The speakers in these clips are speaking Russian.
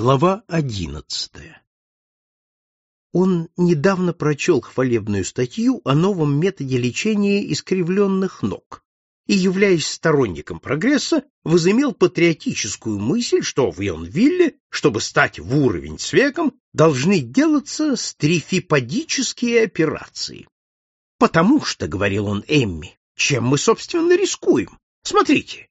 Глава одиннадцатая Он недавно прочел хвалебную статью о новом методе лечения искривленных ног и, являясь сторонником прогресса, возымел патриотическую мысль, что в Йонвилле, чтобы стать в уровень с веком, должны делаться стрифиподические операции. «Потому что, — говорил он Эмми, — чем мы, собственно, рискуем? Смотрите!»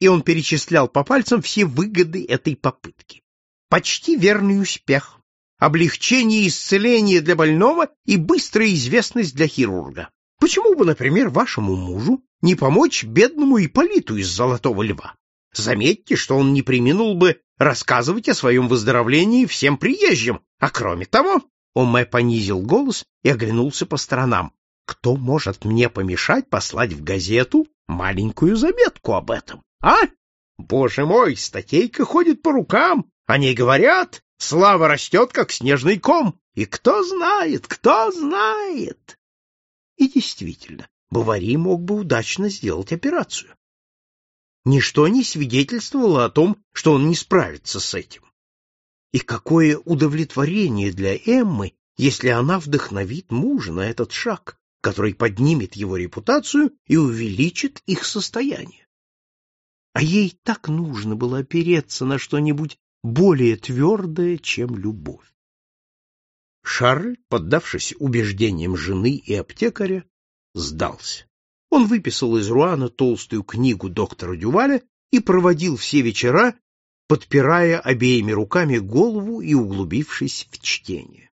И он перечислял по пальцам все выгоды этой попытки почти верный успех, облегчение исцеления для больного и быстрая известность для хирурга. Почему бы, например, вашему мужу не помочь бедному Ипполиту из Золотого Льва? Заметьте, что он не приминул бы рассказывать о своем выздоровлении всем приезжим, а кроме того, Оме понизил голос и оглянулся по сторонам. Кто может мне помешать послать в газету маленькую заметку об этом, а? Боже мой, статейка ходит по рукам, они говорят, слава растет, как снежный ком, и кто знает, кто знает. И действительно, Бавари мог бы удачно сделать операцию. Ничто не свидетельствовало о том, что он не справится с этим. И какое удовлетворение для Эммы, если она вдохновит мужа на этот шаг, который поднимет его репутацию и увеличит их состояние. А ей так нужно было опереться на что-нибудь более твердое, чем любовь. Шарль, поддавшись убеждениям жены и аптекаря, сдался. Он выписал из Руана толстую книгу доктора Дюваля и проводил все вечера, подпирая обеими руками голову и углубившись в чтение.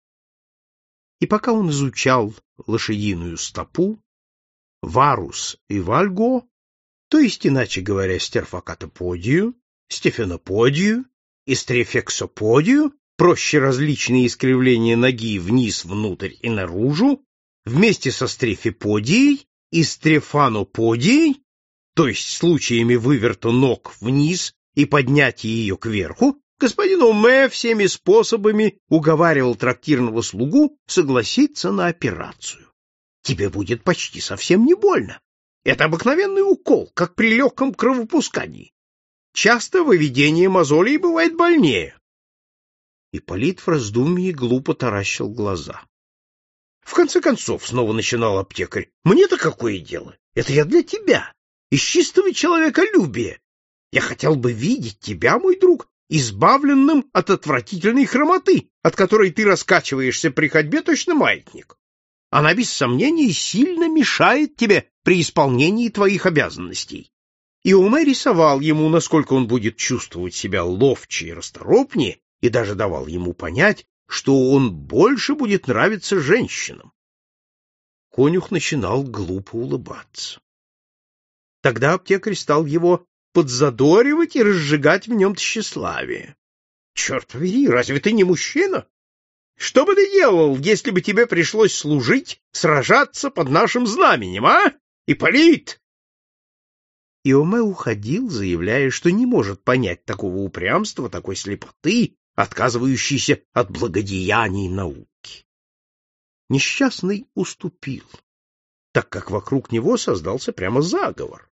И пока он изучал лошадиную стопу, варус и вальго, то есть, иначе говоря, стерфакатоподию, стефеноподию и стрефексоподию, проще различные искривления ноги вниз, внутрь и наружу, вместе со стрефиподией и стрефаноподией, то есть случаями выверта ног вниз и поднятия ее кверху, господин Уме всеми способами уговаривал трактирного слугу согласиться на операцию. Тебе будет почти совсем не больно. Это обыкновенный укол, как при легком кровопускании. Часто выведение мозолей бывает больнее. Ипполит в раздумье глупо таращил глаза. В конце концов, снова начинал аптекарь, мне-то какое дело? Это я для тебя, из чистого человеколюбия. Я хотел бы видеть тебя, мой друг, избавленным от отвратительной хромоты, от которой ты раскачиваешься при ходьбе точно маятник. Она, без сомнения, сильно мешает тебе при исполнении твоих обязанностей и Уме рисовал ему, насколько он будет чувствовать себя ловче и расторопнее, и даже давал ему понять, что он больше будет нравиться женщинам. Конюх начинал глупо улыбаться. Тогда аптекарь стал его подзадоривать и разжигать в нем тщеславие. — Черт побери, разве ты не мужчина? Что бы ты делал, если бы тебе пришлось служить, сражаться под нашим знаменем, а? Ипполит, Иоме уходил, заявляя, что не может понять такого упрямства, такой слепоты, отказывающейся от благодеяний науки. Несчастный уступил, так как вокруг него создался прямо заговор.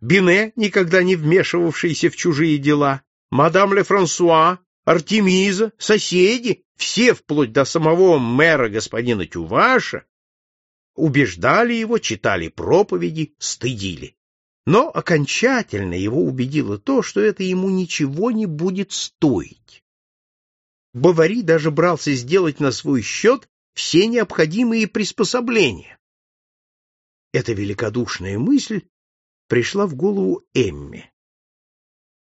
Бине, никогда не вмешивавшийся в чужие дела, мадам Ле Франсуа, Артемиза, соседи, все, вплоть до самого мэра господина Тюваша, убеждали его, читали проповеди, стыдили. Но окончательно его убедило то, что это ему ничего не будет стоить. Бавари даже брался сделать на свой счет все необходимые приспособления. Эта великодушная мысль пришла в голову Эмме.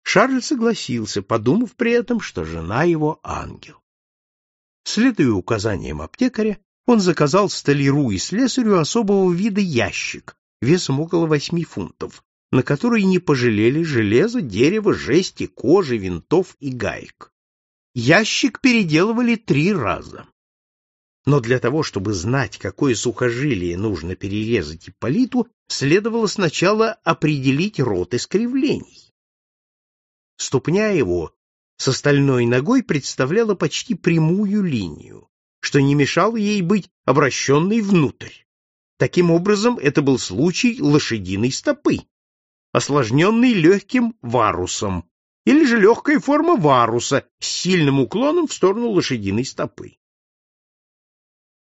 Шарль согласился, подумав при этом, что жена его ангел. Следуя указаниям аптекаря, он заказал столяру и слесарю особого вида ящик, весом около восьми фунтов, на который не пожалели железа, дерева, жести, кожи, винтов и гаек. Ящик переделывали три раза. Но для того, чтобы знать, какое сухожилие нужно перерезать Ипполиту, следовало сначала определить рот искривлений. Ступня его с остальной ногой представляла почти прямую линию, что не мешало ей быть обращенной внутрь. Таким образом, это был случай лошадиной стопы, осложненный легким варусом, или же легкая форма варуса с сильным уклоном в сторону лошадиной стопы.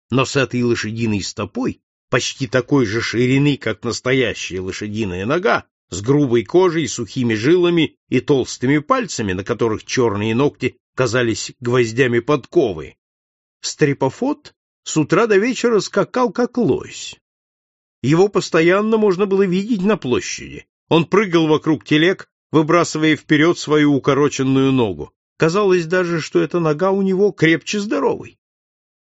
Но с этой лошадиной стопой, почти такой же ширины, как настоящая лошадиная нога, с грубой кожей, сухими жилами и толстыми пальцами, на которых черные ногти казались гвоздями подковы, Стрепофот с утра до вечера скакал как лось. Его постоянно можно было видеть на площади. Он прыгал вокруг телег, выбрасывая вперед свою укороченную ногу. Казалось даже, что эта нога у него крепче здоровой.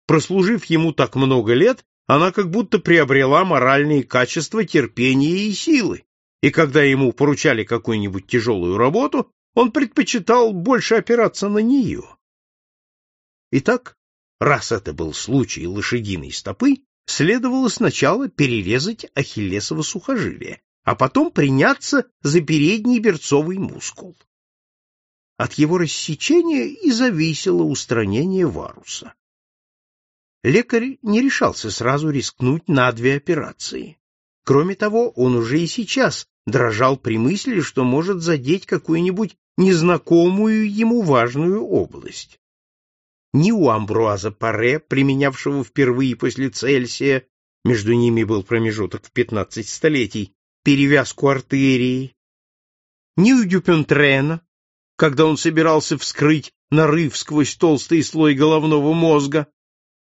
Прослужив ему так много лет, она как будто приобрела моральные качества терпения и силы, и когда ему поручали какую-нибудь тяжелую работу, он предпочитал больше опираться на нее. Итак, раз это был случай лошадиной стопы, следовало сначала перерезать ахиллесово сухожилие, а потом приняться за передний берцовый мускул. От его рассечения и зависело устранение варуса. Лекарь не решался сразу рискнуть на две операции. Кроме того, он уже и сейчас дрожал при мысли, что может задеть какую-нибудь незнакомую ему важную область. Ни у Амбруаза Паре, применявшего впервые после Цельсия, между ними был промежуток в пятнадцать столетий, перевязку артерии, ни у Дюпентрена, когда он собирался вскрыть нарыв сквозь толстый слой головного мозга,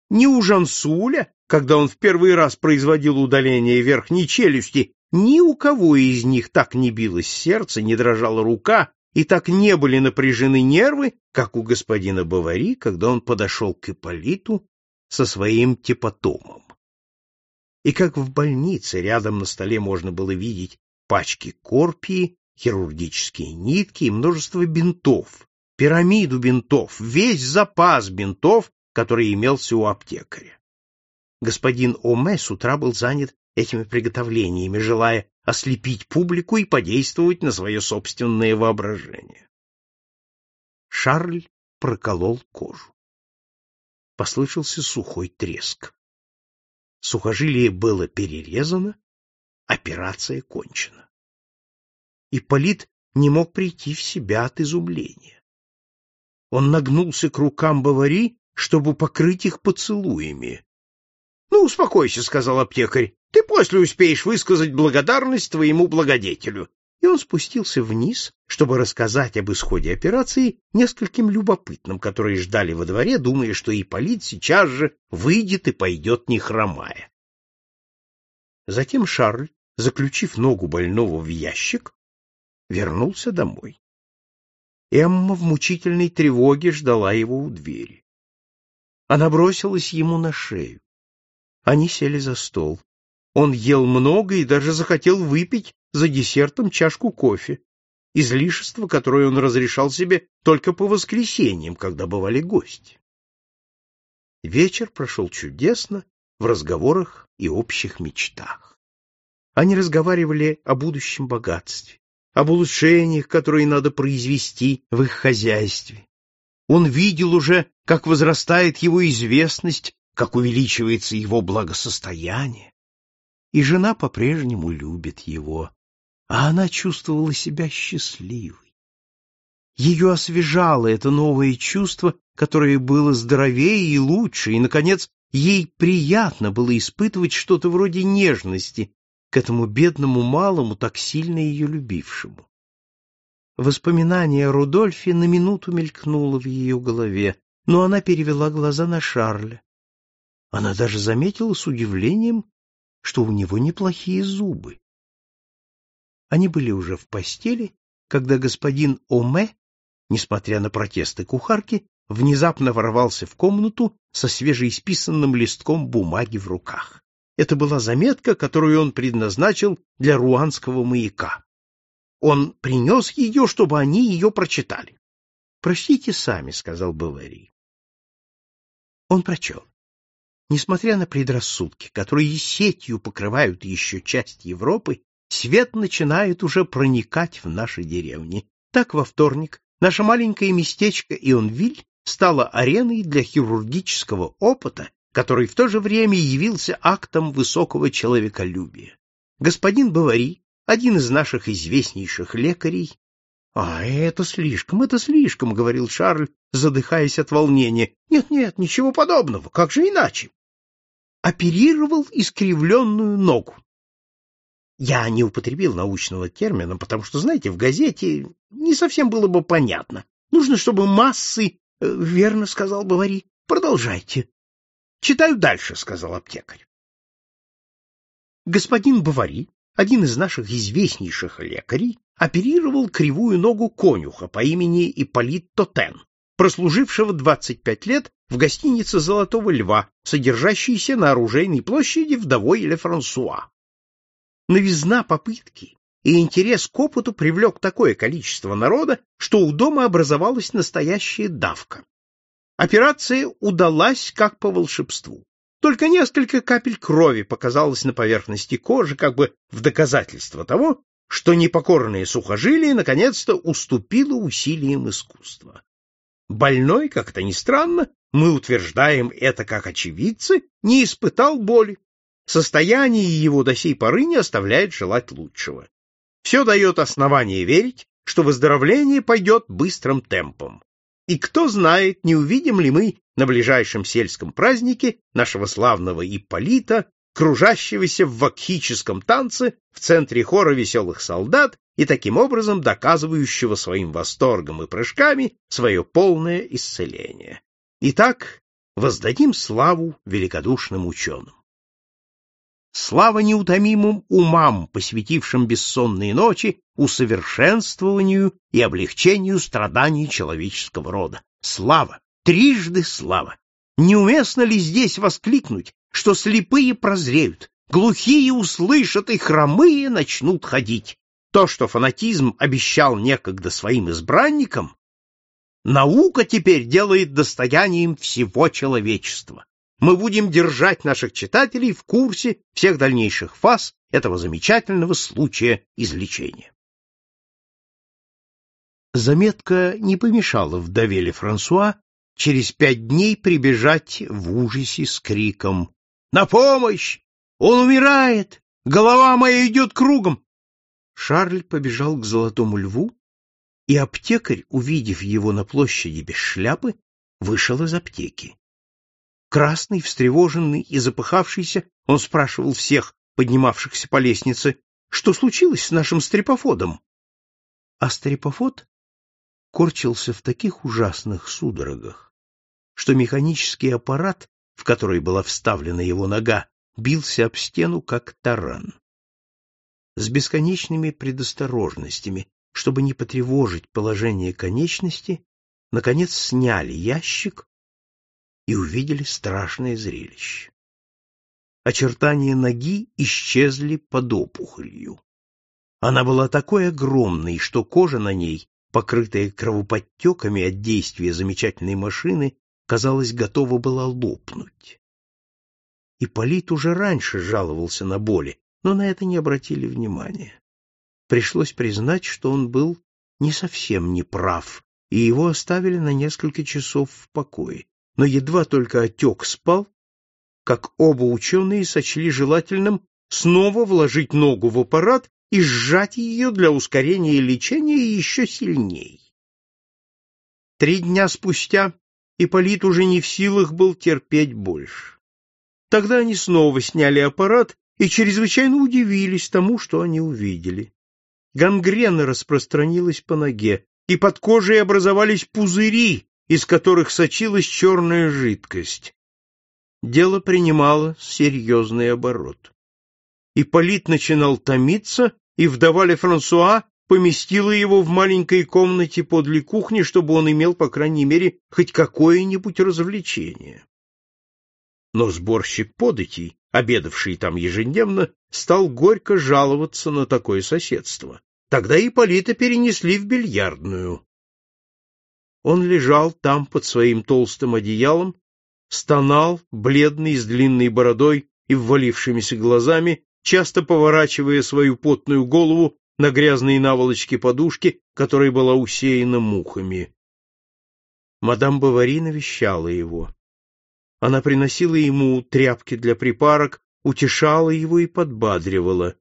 ни у Жансуля, когда он в первый раз производил удаление верхней челюсти, ни у кого из них так не билось сердце, не дрожала рука и так не были напряжены нервы, как у господина Бавари, когда он подошел к Ипполиту со своим типотомом и как в больнице рядом на столе можно было видеть пачки корпии, хирургические нитки и множество бинтов, пирамиду бинтов, весь запас бинтов, который имелся у аптекаря. Господин Оме с утра был занят этими приготовлениями, желая ослепить публику и подействовать на свое собственное воображение. Шарль проколол кожу. Послышался сухой треск. Сухожилие было перерезано, операция кончена. Ипполит не мог прийти в себя от изумления. Он нагнулся к рукам Бавари, чтобы покрыть их поцелуями. — Ну, успокойся, — сказал аптекарь, — ты после успеешь высказать благодарность твоему благодетелю и он спустился вниз, чтобы рассказать об исходе операции нескольким любопытным, которые ждали во дворе, думая, что Ипполит сейчас же выйдет и пойдет не хромая. Затем Шарль, заключив ногу больного в ящик, вернулся домой. Эмма в мучительной тревоге ждала его у двери. Она бросилась ему на шею. Они сели за стол. Он ел много и даже захотел выпить за десертом чашку кофе, излишество, которое он разрешал себе только по воскресеньям, когда бывали гости. Вечер прошел чудесно в разговорах и общих мечтах. Они разговаривали о будущем богатстве, об улучшениях, которые надо произвести в их хозяйстве. Он видел уже, как возрастает его известность, как увеличивается его благосостояние и жена по-прежнему любит его, а она чувствовала себя счастливой. Ее освежало это новое чувство, которое было здоровее и лучше, и, наконец, ей приятно было испытывать что-то вроде нежности к этому бедному малому, так сильно ее любившему. Воспоминание о Рудольфе на минуту мелькнуло в ее голове, но она перевела глаза на Шарля. Она даже заметила с удивлением, что у него неплохие зубы. Они были уже в постели, когда господин Оме, несмотря на протесты кухарки, внезапно ворвался в комнату со свежеисписанным листком бумаги в руках. Это была заметка, которую он предназначил для руанского маяка. Он принес ее, чтобы они ее прочитали. — Прочтите сами, — сказал Бавари. Он прочел. Несмотря на предрассудки, которые сетью покрывают еще часть Европы, свет начинает уже проникать в наши деревни. Так во вторник наше маленькое местечко Ионвиль стало ареной для хирургического опыта, который в то же время явился актом высокого человеколюбия. Господин Бавари, один из наших известнейших лекарей, А, это слишком, это слишком, говорил Шарль, задыхаясь от волнения. Нет, нет, ничего подобного. Как же иначе? Оперировал искривленную ногу. Я не употребил научного термина, потому что, знаете, в газете не совсем было бы понятно. Нужно, чтобы массы... Э, верно, сказал Бавари. Продолжайте. Читаю дальше, сказал аптекарь. Господин Бавари, один из наших известнейших лекарей, оперировал кривую ногу конюха по имени Ипполит Тотен, прослужившего 25 лет в гостинице «Золотого льва», содержащейся на оружейной площади вдовой Ле Франсуа. Новизна попытки и интерес к опыту привлек такое количество народа, что у дома образовалась настоящая давка. Операция удалась как по волшебству. Только несколько капель крови показалось на поверхности кожи, как бы в доказательство того, что непокорное сухожилие наконец-то уступило усилиям искусства. Больной, как это ни странно, мы утверждаем это как очевидцы, не испытал боли. Состояние его до сей поры не оставляет желать лучшего. Все дает основание верить, что выздоровление пойдет быстрым темпом. И кто знает, не увидим ли мы на ближайшем сельском празднике нашего славного Ипполита, кружащегося в вакхическом танце в центре хора веселых солдат и таким образом доказывающего своим восторгом и прыжками свое полное исцеление. Итак, воздадим славу великодушным ученым. Слава неутомимым умам, посвятившим бессонные ночи усовершенствованию и облегчению страданий человеческого рода. Слава! Трижды слава! Неуместно ли здесь воскликнуть, что слепые прозреют, глухие услышат и хромые начнут ходить? То, что фанатизм обещал некогда своим избранникам, наука теперь делает достоянием всего человечества мы будем держать наших читателей в курсе всех дальнейших фаз этого замечательного случая излечения. Заметка не помешала вдове Франсуа через пять дней прибежать в ужасе с криком «На помощь! Он умирает! Голова моя идет кругом!» Шарль побежал к Золотому Льву, и аптекарь, увидев его на площади без шляпы, вышел из аптеки. Красный, встревоженный и запыхавшийся, он спрашивал всех, поднимавшихся по лестнице, что случилось с нашим стрепофодом. А стрепофод корчился в таких ужасных судорогах, что механический аппарат, в который была вставлена его нога, бился об стену, как таран. С бесконечными предосторожностями, чтобы не потревожить положение конечности, наконец сняли ящик и увидели страшное зрелище. Очертания ноги исчезли под опухолью. Она была такой огромной, что кожа на ней, покрытая кровоподтеками от действия замечательной машины, казалось, готова была лопнуть. Ипполит уже раньше жаловался на боли, но на это не обратили внимания. Пришлось признать, что он был не совсем неправ, и его оставили на несколько часов в покое но едва только отек спал, как оба ученые сочли желательным снова вложить ногу в аппарат и сжать ее для ускорения лечения еще сильней. Три дня спустя Ипполит уже не в силах был терпеть больше. Тогда они снова сняли аппарат и чрезвычайно удивились тому, что они увидели. Гангрена распространилась по ноге, и под кожей образовались пузыри, из которых сочилась черная жидкость. Дело принимало серьезный оборот. Ипполит начинал томиться, и вдова Франсуа поместила его в маленькой комнате подле кухни, чтобы он имел, по крайней мере, хоть какое-нибудь развлечение. Но сборщик податей, обедавший там ежедневно, стал горько жаловаться на такое соседство. Тогда Ипполита перенесли в бильярдную. Он лежал там под своим толстым одеялом, стонал, бледный, с длинной бородой и ввалившимися глазами, часто поворачивая свою потную голову на грязные наволочки подушки, которая была усеяна мухами. Мадам Бавари навещала его. Она приносила ему тряпки для припарок, утешала его и подбадривала.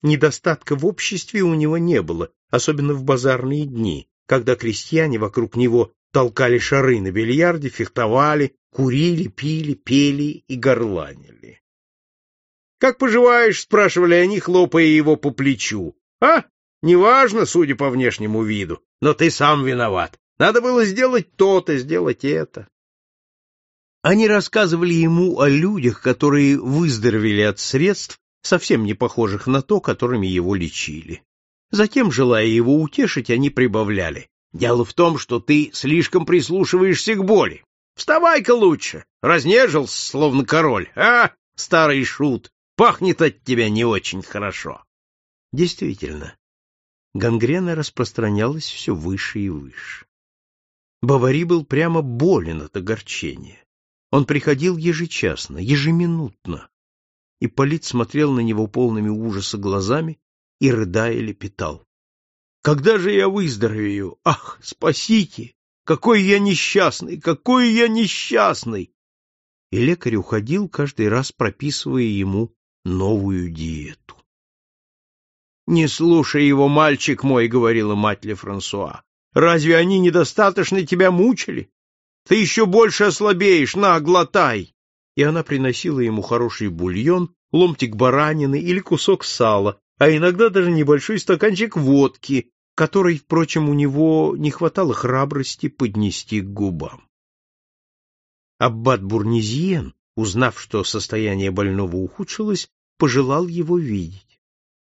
Недостатка в обществе у него не было, особенно в базарные дни, когда крестьяне вокруг него толкали шары на бильярде, фехтовали, курили, пили, пели и горланили. «Как поживаешь?» — спрашивали они, хлопая его по плечу. «А, неважно, судя по внешнему виду, но ты сам виноват. Надо было сделать то-то, сделать это». Они рассказывали ему о людях, которые выздоровели от средств, совсем не похожих на то, которыми его лечили. Затем, желая его утешить, они прибавляли. «Дело в том, что ты слишком прислушиваешься к боли. Вставай-ка лучше, разнежился, словно король. А, старый шут, пахнет от тебя не очень хорошо». Действительно, гангрена распространялась все выше и выше. Бавари был прямо болен от огорчения. Он приходил ежечасно, ежеминутно. и Полит смотрел на него полными ужаса глазами и, рыдая, лепетал. «Когда же я выздоровею? Ах, спасите! Какой я несчастный! Какой я несчастный!» И лекарь уходил, каждый раз прописывая ему новую диету. «Не слушай его, мальчик мой», — говорила мать Ле Франсуа. «Разве они недостаточно тебя мучили? Ты еще больше ослабеешь, на, глотай!» И она приносила ему хороший бульон, ломтик баранины или кусок сала, а иногда даже небольшой стаканчик водки, который, впрочем, у него не хватало храбрости поднести к губам. Аббат Бурнизиен, узнав, что состояние больного ухудшилось, пожелал его видеть.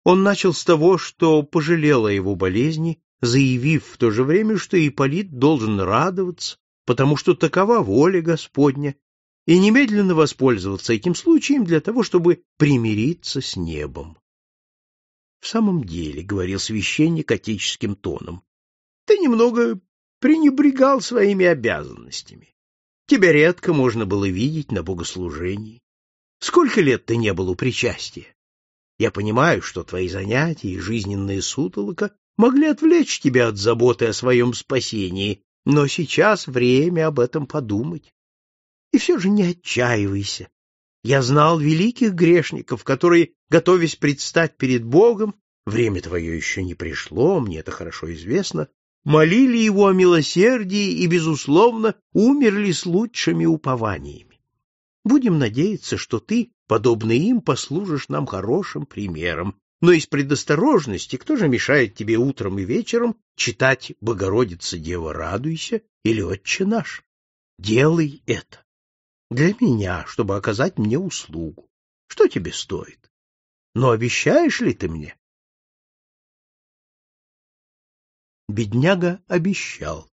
Он начал с того, что пожалел о его болезни, заявив в то же время, что Ипполит должен радоваться, потому что такова воля Господня, и немедленно воспользоваться этим случаем для того, чтобы примириться с небом. В самом деле, — говорил священник отеческим тоном, — ты немного пренебрегал своими обязанностями. Тебя редко можно было видеть на богослужении. Сколько лет ты не был у причастия? Я понимаю, что твои занятия и жизненная сутолока могли отвлечь тебя от заботы о своем спасении, но сейчас время об этом подумать. И все же не отчаивайся. Я знал великих грешников, которые, готовясь предстать перед Богом, время твое еще не пришло, мне это хорошо известно, молили его о милосердии и, безусловно, умерли с лучшими упованиями. Будем надеяться, что ты, подобно им, послужишь нам хорошим примером, но из предосторожности кто же мешает тебе утром и вечером читать «Богородица, Дева, радуйся» или «Отче наш»? Делай это. Для меня, чтобы оказать мне услугу. Что тебе стоит? Но обещаешь ли ты мне? Бедняга обещал.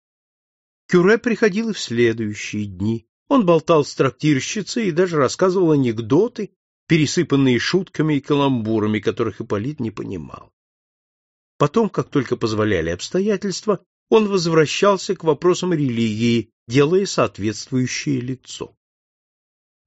Кюре приходил и в следующие дни. Он болтал с трактирщицей и даже рассказывал анекдоты, пересыпанные шутками и каламбурами, которых Ипполит не понимал. Потом, как только позволяли обстоятельства, он возвращался к вопросам религии, делая соответствующее лицо.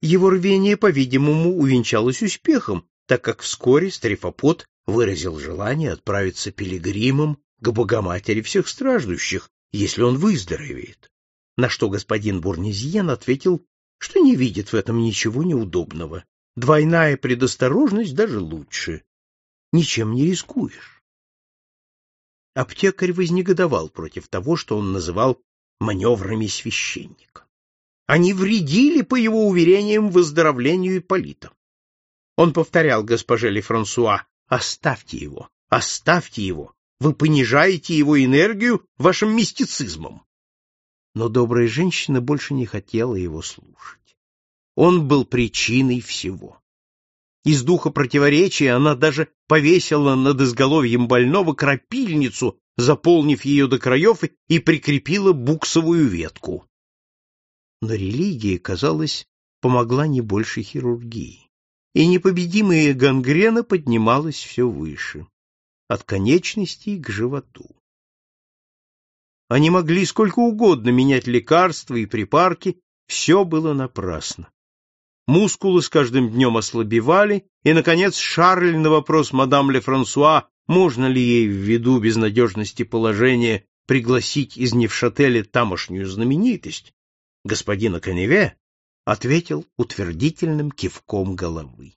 Его рвение, по-видимому, увенчалось успехом, так как вскоре Стрефопот выразил желание отправиться пилигримом к Богоматери всех страждущих, если он выздоровеет. На что господин Бурнезьен ответил, что не видит в этом ничего неудобного, Двойная предосторожность даже лучше. Ничем не рискуешь. Аптекарь вознегодовал против того, что он называл маневрами священника. Они вредили, по его уверениям, выздоровлению Ипполита. Он повторял госпоже Лефрансуа, «Оставьте его, оставьте его, вы понижаете его энергию вашим мистицизмом». Но добрая женщина больше не хотела его слушать. Он был причиной всего. Из духа противоречия она даже повесила над изголовьем больного крапильницу, заполнив ее до краев и прикрепила буксовую ветку. Но религия, казалось, помогла не больше хирургии, и непобедимая гангрена поднималась все выше, от конечностей к животу. Они могли сколько угодно менять лекарства и припарки, все было напрасно. Мускулы с каждым днем ослабевали, и, наконец, Шарль на вопрос мадам Ле Франсуа, можно ли ей ввиду безнадежности положения пригласить из Невшателя тамошнюю знаменитость, господина Каневе ответил утвердительным кивком головы.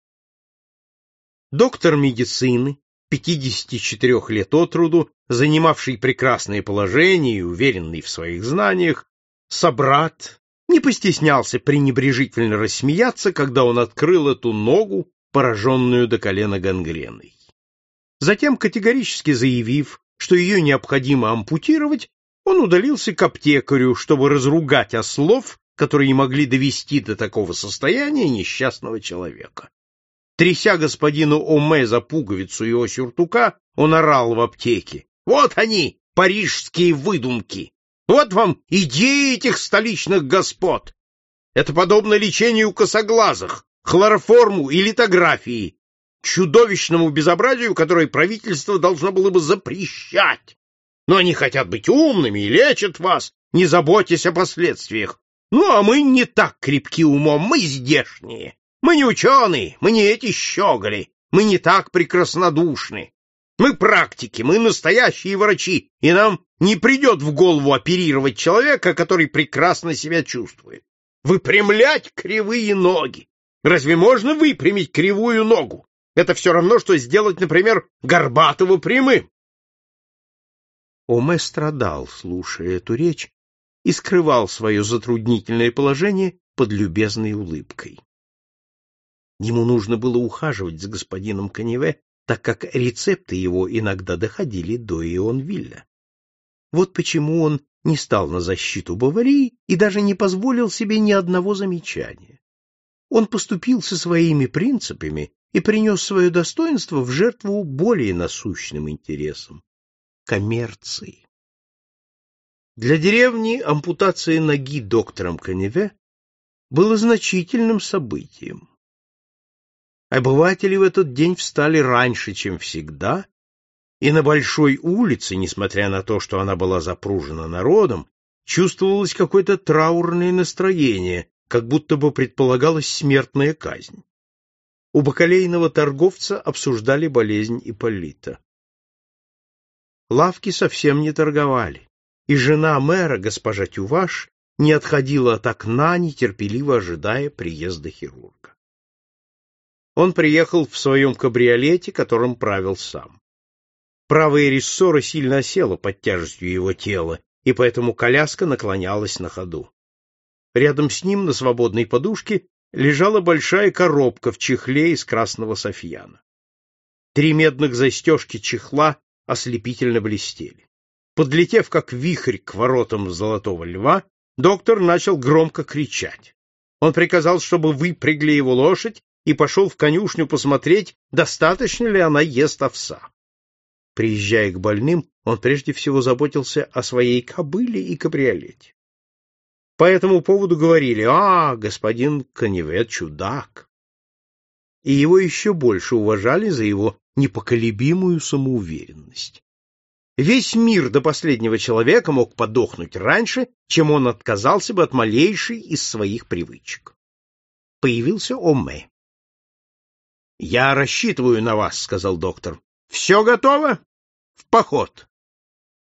Доктор медицины, 54 лет от роду, занимавший прекрасное положение и уверенный в своих знаниях, собрат не постеснялся пренебрежительно рассмеяться, когда он открыл эту ногу, пораженную до колена гангреной. Затем, категорически заявив, что ее необходимо ампутировать, он удалился к аптекарю, чтобы разругать ослов, которые могли довести до такого состояния несчастного человека. Тряся господину Оме за пуговицу его сюртука, он орал в аптеке. «Вот они, парижские выдумки! Вот вам идеи этих столичных господ! Это подобно лечению косоглазых, хлороформу и литографии, чудовищному безобразию, которое правительство должно было бы запрещать. Но они хотят быть умными и лечат вас, не заботясь о последствиях. Ну, а мы не так крепки умом, мы здешние. Мы не ученые, мы не эти щеголи, мы не так прекраснодушны. Мы практики, мы настоящие врачи, и нам не придет в голову оперировать человека, который прекрасно себя чувствует. Выпрямлять кривые ноги. Разве можно выпрямить кривую ногу? Это все равно, что сделать, например, Горбатову прямым. Оме страдал, слушая эту речь, и скрывал свое затруднительное положение под любезной улыбкой. Ему нужно было ухаживать за господином Каневе, так как рецепты его иногда доходили до Ионвилля. Вот почему он не стал на защиту Баварии и даже не позволил себе ни одного замечания. Он поступил со своими принципами и принес свое достоинство в жертву более насущным интересам — коммерции. Для деревни ампутация ноги доктором Каневе было значительным событием. Обыватели в этот день встали раньше, чем всегда, и на большой улице, несмотря на то, что она была запружена народом, чувствовалось какое-то траурное настроение, как будто бы предполагалась смертная казнь. У бакалейного торговца обсуждали болезнь Ипполита. Лавки совсем не торговали и жена мэра, госпожа Тюваш, не отходила от окна, нетерпеливо ожидая приезда хирурга. Он приехал в своем кабриолете, которым правил сам. Правая рессора сильно осела под тяжестью его тела, и поэтому коляска наклонялась на ходу. Рядом с ним на свободной подушке лежала большая коробка в чехле из красного софьяна. Три медных застежки чехла ослепительно блестели. Подлетев как вихрь к воротам Золотого Льва, доктор начал громко кричать. Он приказал, чтобы выпрягли его лошадь, и пошел в конюшню посмотреть, достаточно ли она ест овса. Приезжая к больным, он прежде всего заботился о своей кобыле и кабриолете. По этому поводу говорили, а, господин Коневет чудак. И его еще больше уважали за его непоколебимую самоуверенность. Весь мир до последнего человека мог подохнуть раньше, чем он отказался бы от малейшей из своих привычек. Появился Оме. — Я рассчитываю на вас, — сказал доктор. — Все готово? В поход.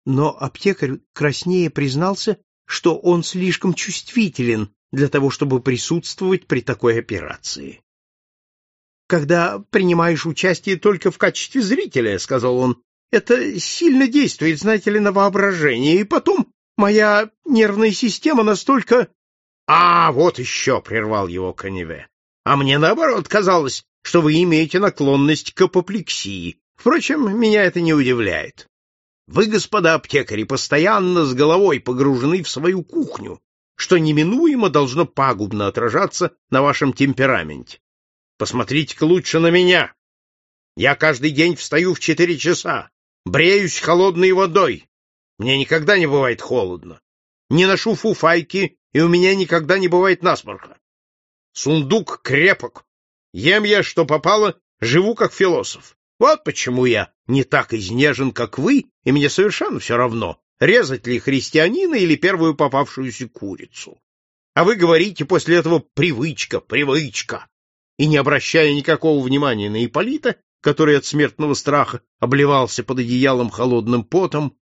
Но аптекарь краснее признался, что он слишком чувствителен для того, чтобы присутствовать при такой операции. — Когда принимаешь участие только в качестве зрителя, — сказал он, это сильно действует, знаете ли, на воображение. И потом моя нервная система настолько... — А, вот еще, — прервал его Каневе. — А мне, наоборот, казалось, что вы имеете наклонность к апоплексии. Впрочем, меня это не удивляет. Вы, господа аптекари, постоянно с головой погружены в свою кухню, что неминуемо должно пагубно отражаться на вашем темпераменте. Посмотрите-ка лучше на меня. Я каждый день встаю в четыре часа, Бреюсь холодной водой. Мне никогда не бывает холодно. Не ношу фуфайки, и у меня никогда не бывает насморка. Сундук крепок. Ем я, что попало, живу как философ. Вот почему я не так изнежен, как вы, и мне совершенно все равно, резать ли христианина или первую попавшуюся курицу. А вы говорите после этого «привычка, привычка», и, не обращая никакого внимания на Ипполита, который от смертного страха обливался под одеялом холодным потом,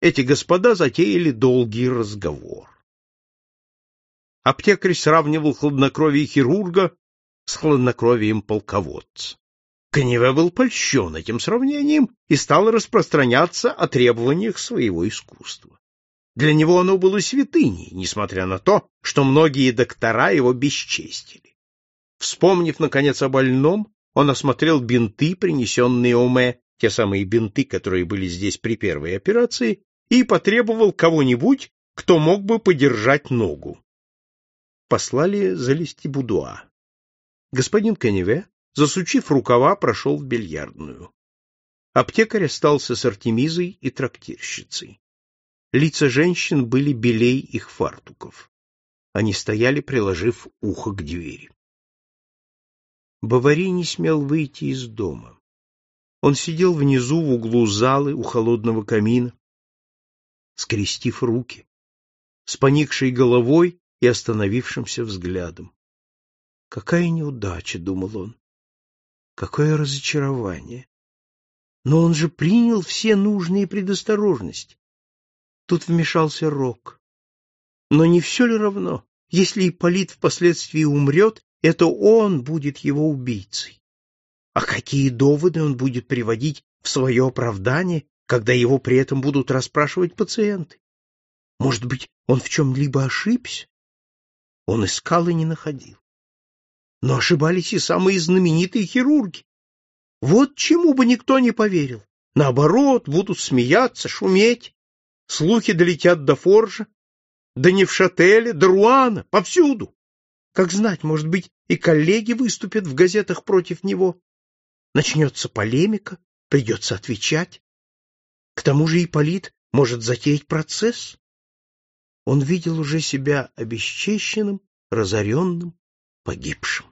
эти господа затеяли долгий разговор. Аптекарь сравнивал хладнокровие хирурга с хладнокровием полководца. Каневе был польщен этим сравнением и стал распространяться о требованиях своего искусства. Для него оно было святыней, несмотря на то, что многие доктора его бесчестили. Вспомнив, наконец, о больном, он осмотрел бинты, принесенные Оме, те самые бинты, которые были здесь при первой операции, и потребовал кого-нибудь, кто мог бы подержать ногу. Послали за Будуа. Господин Каневе, засучив рукава, прошел в бильярдную. Аптекарь остался с Артемизой и трактирщицей. Лица женщин были белей их фартуков. Они стояли, приложив ухо к двери. Бавари не смел выйти из дома. Он сидел внизу в углу залы у холодного камина, скрестив руки, с поникшей головой и остановившимся взглядом. Какая неудача, думал он. Какое разочарование. Но он же принял все нужные предосторожности. Тут вмешался Рок. Но не все ли равно, если Ипполит впоследствии умрет, это он будет его убийцей? А какие доводы он будет приводить в свое оправдание, когда его при этом будут расспрашивать пациенты? Может быть, он в чем-либо ошибся? Он искал и не находил. Но ошибались и самые знаменитые хирурги. Вот чему бы никто не поверил. Наоборот, будут смеяться, шуметь. Слухи долетят до Форжа, до Невшателя, до Руана, повсюду. Как знать, может быть, и коллеги выступят в газетах против него. Начнется полемика, придется отвечать. К тому же Ипполит может затеять процесс. Он видел уже себя обесчещенным, разоренным, погибшим.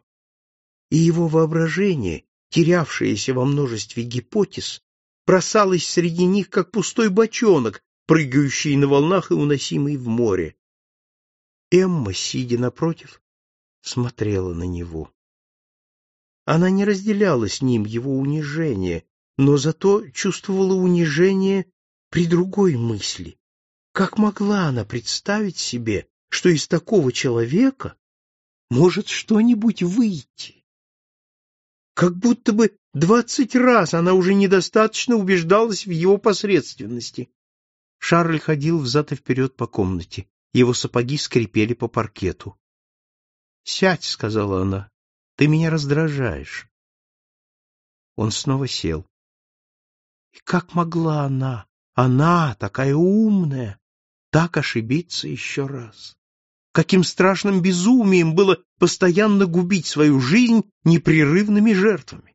И его воображение, терявшееся во множестве гипотез, бросалось среди них, как пустой бочонок, прыгающий на волнах и уносимый в море. Эмма, сидя напротив, смотрела на него. Она не разделяла с ним его унижение, но зато чувствовала унижение при другой мысли. Как могла она представить себе, что из такого человека может что-нибудь выйти? Как будто бы двадцать раз она уже недостаточно убеждалась в его посредственности. Шарль ходил взад и вперед по комнате. Его сапоги скрипели по паркету. — Сядь, — сказала она, — ты меня раздражаешь. Он снова сел. И как могла она, она, такая умная, так ошибиться еще раз? Каким страшным безумием было постоянно губить свою жизнь непрерывными жертвами.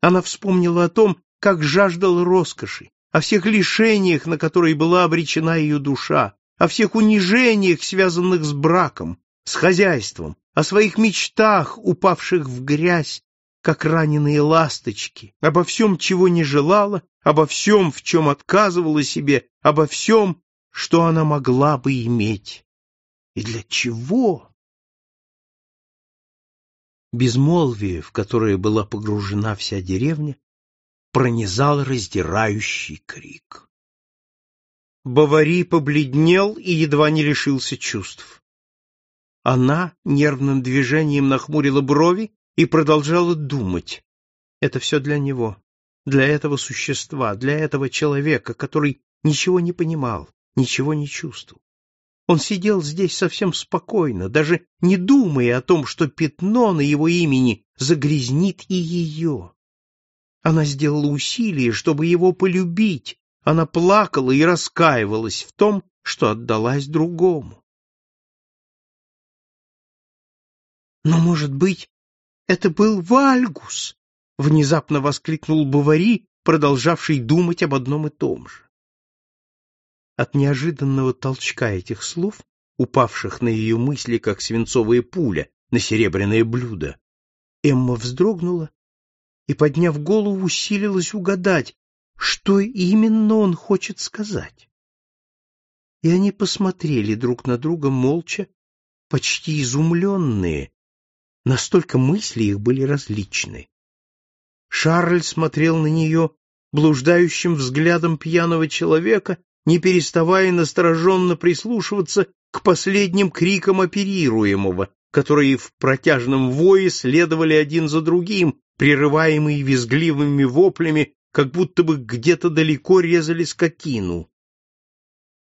Она вспомнила о том, как жаждала роскоши, о всех лишениях, на которые была обречена ее душа, о всех унижениях, связанных с браком, с хозяйством, о своих мечтах, упавших в грязь, как раненые ласточки, обо всем, чего не желала, обо всем, в чем отказывала себе, обо всем, что она могла бы иметь. И для чего? Безмолвие, в которое была погружена вся деревня, пронизал раздирающий крик. Бавари побледнел и едва не лишился чувств. Она нервным движением нахмурила брови и продолжала думать. Это все для него, для этого существа, для этого человека, который ничего не понимал, ничего не чувствовал. Он сидел здесь совсем спокойно, даже не думая о том, что пятно на его имени загрязнит и ее. Она сделала усилие, чтобы его полюбить. Она плакала и раскаивалась в том, что отдалась другому. Но, может быть, это был Вальгус, внезапно воскликнул Бавари, продолжавший думать об одном и том же. От неожиданного толчка этих слов, упавших на ее мысли, как свинцовая пуля на серебряное блюдо, Эмма вздрогнула и, подняв голову, усилилась угадать, что именно он хочет сказать. И они посмотрели друг на друга молча, почти изумленные, настолько мысли их были различны. Шарль смотрел на нее блуждающим взглядом пьяного человека, не переставая настороженно прислушиваться к последним крикам оперируемого, которые в протяжном вое следовали один за другим, прерываемый визгливыми воплями, как будто бы где-то далеко резали скотину.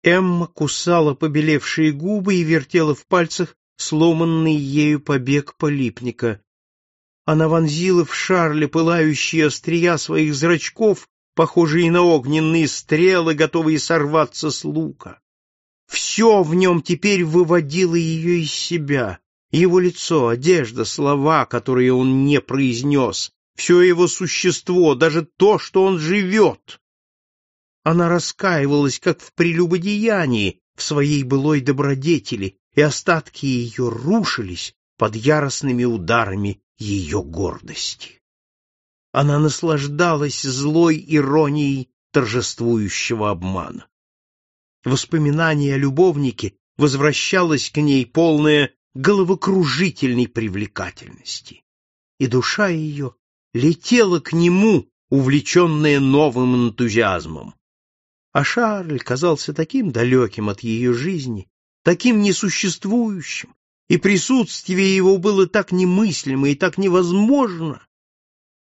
Эмма кусала побелевшие губы и вертела в пальцах сломанный ею побег полипника. Она вонзила в Шарле пылающие острия своих зрачков, похожие на огненные стрелы, готовые сорваться с лука. Все в нем теперь выводило ее из себя. Его лицо, одежда, слова, которые он не произнес, все его существо, даже то, что он живет. Она раскаивалась, как в прелюбодеянии, в своей былой добродетели, и остатки ее рушились под яростными ударами ее гордости. Она наслаждалась злой иронией торжествующего обмана. Воспоминание о любовнике возвращалось к ней полное головокружительной привлекательности, и душа ее летела к нему, увлеченная новым энтузиазмом. А Шарль казался таким далеким от ее жизни, таким несуществующим, и присутствие его было так немыслимо и так невозможно,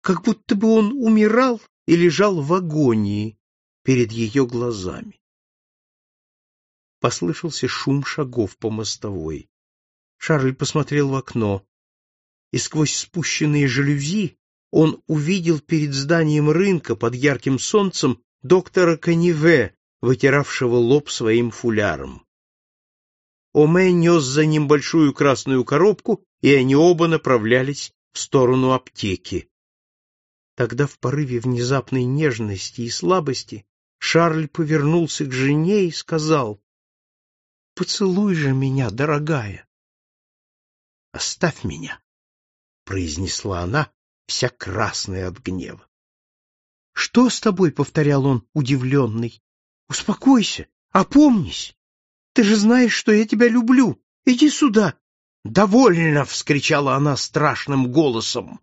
как будто бы он умирал и лежал в агонии перед ее глазами. Послышался шум шагов по мостовой. Шарль посмотрел в окно, и сквозь спущенные жалюзи он увидел перед зданием рынка под ярким солнцем доктора Каниве, вытиравшего лоб своим фуляром. Оме нес за ним большую красную коробку, и они оба направлялись в сторону аптеки. Тогда в порыве внезапной нежности и слабости Шарль повернулся к жене и сказал, «Поцелуй же меня, дорогая!» «Оставь меня!» — произнесла она, вся красная от гнева. «Что с тобой?» — повторял он, удивленный. «Успокойся, опомнись!» Ты же знаешь, что я тебя люблю. Иди сюда. Довольно, вскричала она страшным голосом.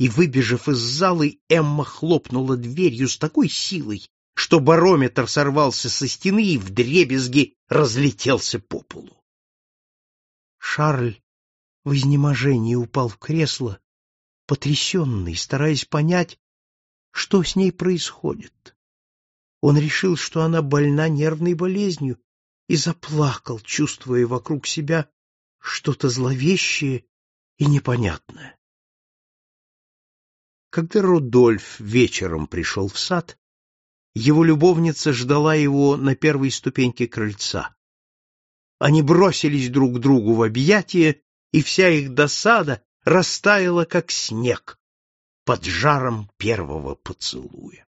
И выбежав из залы, Эмма хлопнула дверью с такой силой, что барометр сорвался со стены и вдребезги разлетелся по полу. Шарль в изнеможении упал в кресло, потрясенный, стараясь понять, что с ней происходит. Он решил, что она больна нервной болезнью и заплакал, чувствуя вокруг себя что-то зловещее и непонятное. Когда Рудольф вечером пришел в сад, его любовница ждала его на первой ступеньке крыльца. Они бросились друг к другу в объятия, и вся их досада растаяла, как снег, под жаром первого поцелуя.